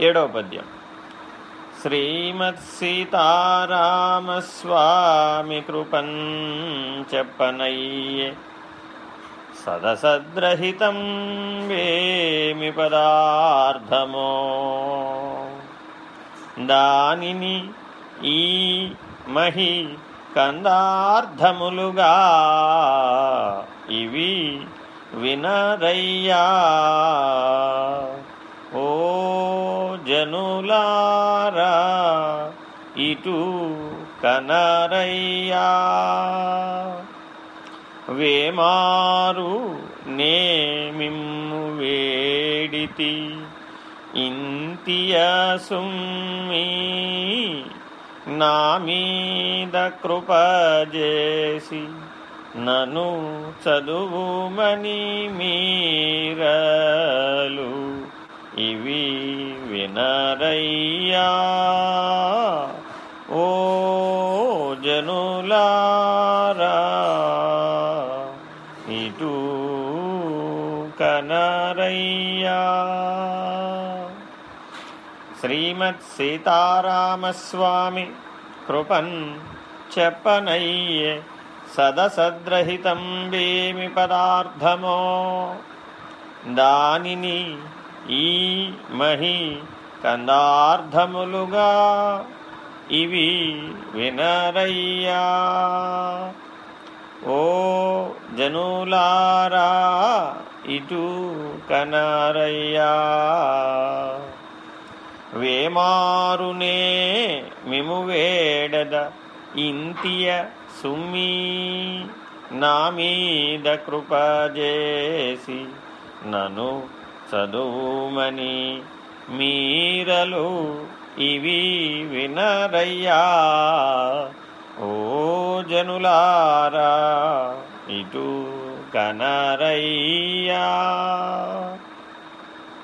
ఏడవ పద్యం. శ్రీమత్సీతారామస్వామి కృపన్ చెప్పనయ్యే సదసద్రహితం వేమి పదార్థమో. దానిని ఈ మహి కందార్థములుగా ఇవి వినరయ్యా. జనులారా ఇటు కనరయ్యా. వేమారు నేమిమ్ము వేడితి ఇంతియ సుమ్మి నా మీద కృపజేసి నను చదువుమని మీరలు. వినరయ్యా ఓ జనులారా ఇటు కనరయ్యా. శ్రీమత్ సీతారామస్వామి కృపన్ చెప్పనయ్యే సదసద్రహితం వేమి పదార్థమో. దానిని ఈ మహి కందార్థములుగా ఇవి వినరయ్యా. ఓ జనులారా ఇటు కనరయ్యా. వేమారునే మిము వేడద ఇంతియ సుమ్మి నా మీద కృపజేసి నను చదువుమని మీరలు ఇవి వినరయ్యా. ఓ జనులారా ఇటు కనరయ్యా